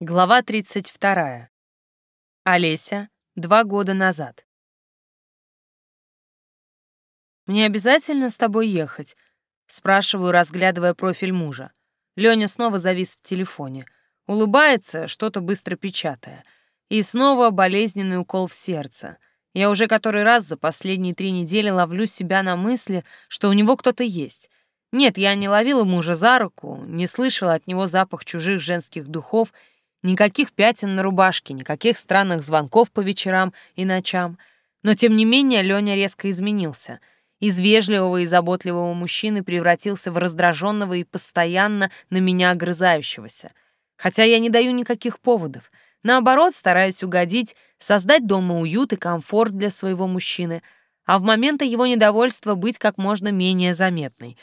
Глава 32. Олеся. Два года назад. «Мне обязательно с тобой ехать?» — спрашиваю, разглядывая профиль мужа. Лёня снова завис в телефоне. Улыбается, что-то быстро печатая. И снова болезненный укол в сердце. Я уже который раз за последние три недели ловлю себя на мысли, что у него кто-то есть. Нет, я не ловила мужа за руку, не слышала от него запах чужих женских духов — Никаких пятен на рубашке, никаких странных звонков по вечерам и ночам. Но тем не менее Лёня резко изменился. Из вежливого и заботливого мужчины превратился в раздраженного и постоянно на меня огрызающегося. Хотя я не даю никаких поводов. Наоборот, стараюсь угодить, создать дома уют и комфорт для своего мужчины, а в моменты его недовольства быть как можно менее заметной.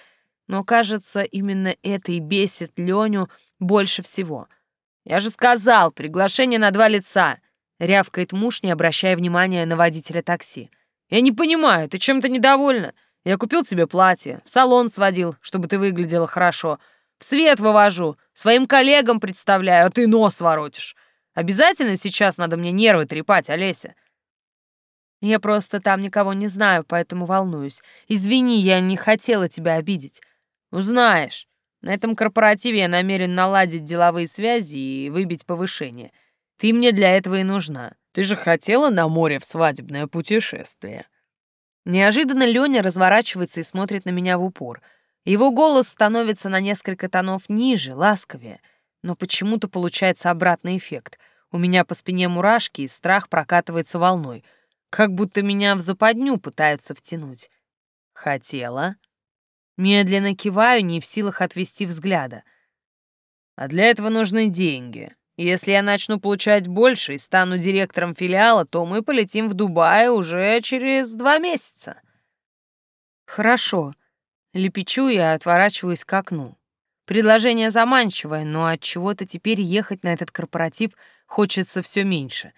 Но, кажется, именно это и бесит Лёню больше всего — «Я же сказал, приглашение на два лица!» — рявкает муж, не обращая внимания на водителя такси. «Я не понимаю, ты чем-то недовольна? Я купил тебе платье, в салон сводил, чтобы ты выглядела хорошо, в свет вывожу, своим коллегам представляю, а ты нос воротишь. Обязательно сейчас надо мне нервы трепать, Олеся?» «Я просто там никого не знаю, поэтому волнуюсь. Извини, я не хотела тебя обидеть». «Узнаешь. На этом корпоративе я намерен наладить деловые связи и выбить повышение. Ты мне для этого и нужна. Ты же хотела на море в свадебное путешествие». Неожиданно Лёня разворачивается и смотрит на меня в упор. Его голос становится на несколько тонов ниже, ласковее. Но почему-то получается обратный эффект. У меня по спине мурашки, и страх прокатывается волной. Как будто меня в западню пытаются втянуть. «Хотела?» Медленно киваю, не в силах отвести взгляда. А для этого нужны деньги. Если я начну получать больше и стану директором филиала, то мы полетим в Дубай уже через два месяца. Хорошо. Лепечу и отворачиваюсь к окну. Предложение заманчивое, но от чего-то теперь ехать на этот корпоратив хочется все меньше.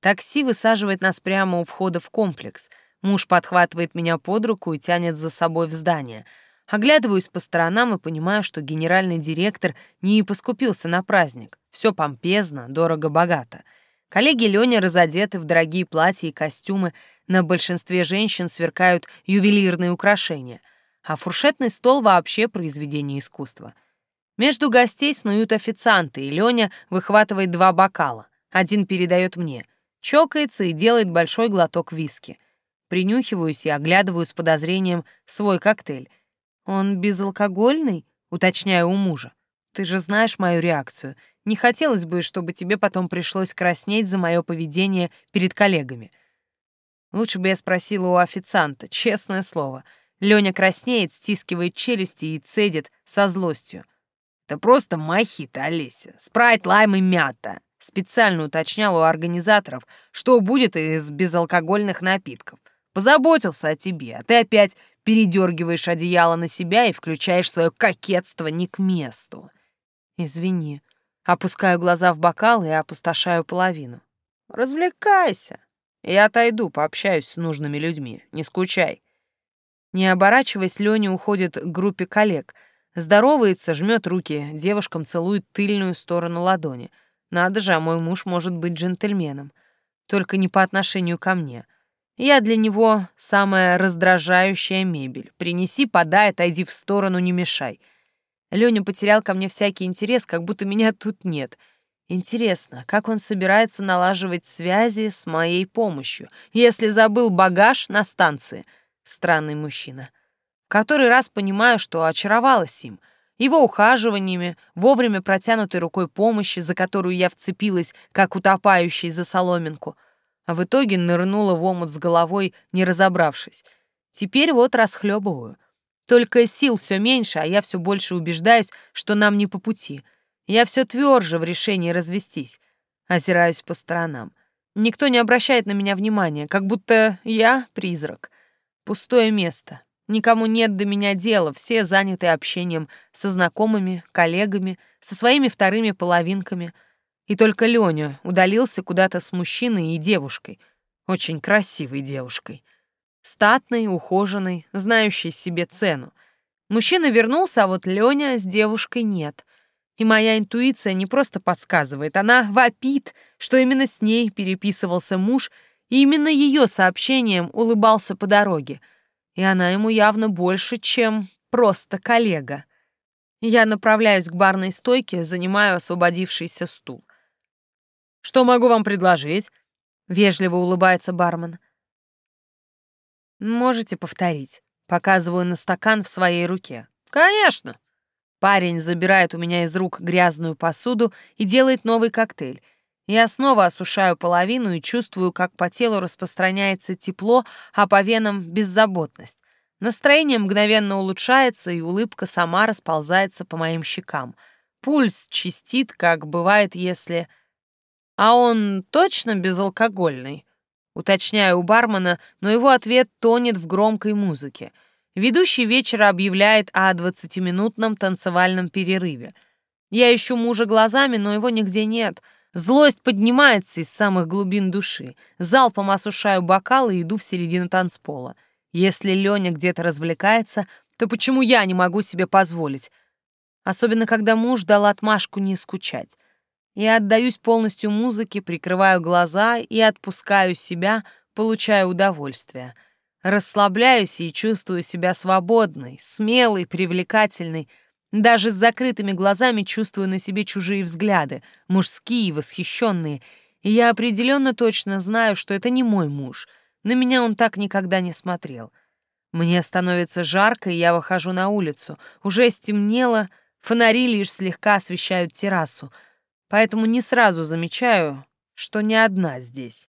Такси высаживает нас прямо у входа в комплекс. Муж подхватывает меня под руку и тянет за собой в здание — Оглядываюсь по сторонам и понимаю, что генеральный директор не поскупился на праздник. Все помпезно, дорого-богато. Коллеги Лёни разодеты в дорогие платья и костюмы, на большинстве женщин сверкают ювелирные украшения, а фуршетный стол вообще произведение искусства. Между гостей снуют официанты, и Лёня выхватывает два бокала. Один передает мне, чокается и делает большой глоток виски. Принюхиваюсь и оглядываю с подозрением свой коктейль — «Он безалкогольный?» — уточняю у мужа. «Ты же знаешь мою реакцию. Не хотелось бы, чтобы тебе потом пришлось краснеть за мое поведение перед коллегами». Лучше бы я спросила у официанта, честное слово. Лёня краснеет, стискивает челюсти и цедит со злостью. «Это просто мохито, Олеся. Спрайт, лайм и мята». Специально уточнял у организаторов, что будет из безалкогольных напитков. Позаботился о тебе, а ты опять передергиваешь одеяло на себя и включаешь свое кокетство не к месту. Извини. Опускаю глаза в бокал и опустошаю половину. Развлекайся. Я отойду, пообщаюсь с нужными людьми. Не скучай. Не оборачиваясь, Лёня уходит к группе коллег. Здоровается, жмет руки, девушкам целует тыльную сторону ладони. Надо же, а мой муж может быть джентльменом. Только не по отношению ко мне. Я для него самая раздражающая мебель. Принеси, подай, отойди в сторону, не мешай. Лёня потерял ко мне всякий интерес, как будто меня тут нет. Интересно, как он собирается налаживать связи с моей помощью, если забыл багаж на станции? Странный мужчина. Который раз понимаю, что очаровалась им. Его ухаживаниями, вовремя протянутой рукой помощи, за которую я вцепилась, как утопающий за соломинку — а в итоге нырнула в омут с головой, не разобравшись. Теперь вот расхлебываю. Только сил все меньше, а я все больше убеждаюсь, что нам не по пути. Я все тверже в решении развестись. Озираюсь по сторонам. Никто не обращает на меня внимания, как будто я призрак. Пустое место. Никому нет до меня дела, все заняты общением со знакомыми, коллегами, со своими вторыми половинками — и только Лёня удалился куда-то с мужчиной и девушкой, очень красивой девушкой. Статной, ухоженной, знающей себе цену. Мужчина вернулся, а вот Лёня с девушкой нет. И моя интуиция не просто подсказывает, она вопит, что именно с ней переписывался муж, и именно ее сообщением улыбался по дороге. И она ему явно больше, чем просто коллега. Я направляюсь к барной стойке, занимаю освободившийся стул. «Что могу вам предложить?» — вежливо улыбается бармен. «Можете повторить?» — показываю на стакан в своей руке. «Конечно!» Парень забирает у меня из рук грязную посуду и делает новый коктейль. Я снова осушаю половину и чувствую, как по телу распространяется тепло, а по венам — беззаботность. Настроение мгновенно улучшается, и улыбка сама расползается по моим щекам. Пульс чистит, как бывает, если... А он точно безалкогольный? Уточняю у бармена, но его ответ тонет в громкой музыке. Ведущий вечера объявляет о двадцатиминутном танцевальном перерыве. Я ищу мужа глазами, но его нигде нет. Злость поднимается из самых глубин души. Залпом осушаю бокалы и иду в середину танцпола. Если Леня где-то развлекается, то почему я не могу себе позволить? Особенно, когда муж дал отмашку не скучать. Я отдаюсь полностью музыке, прикрываю глаза и отпускаю себя, получая удовольствие. Расслабляюсь и чувствую себя свободной, смелой, привлекательной. Даже с закрытыми глазами чувствую на себе чужие взгляды, мужские, восхищенные. И я определенно точно знаю, что это не мой муж — на меня он так никогда не смотрел. Мне становится жарко, и я выхожу на улицу. Уже стемнело, фонари лишь слегка освещают террасу, поэтому не сразу замечаю, что не одна здесь.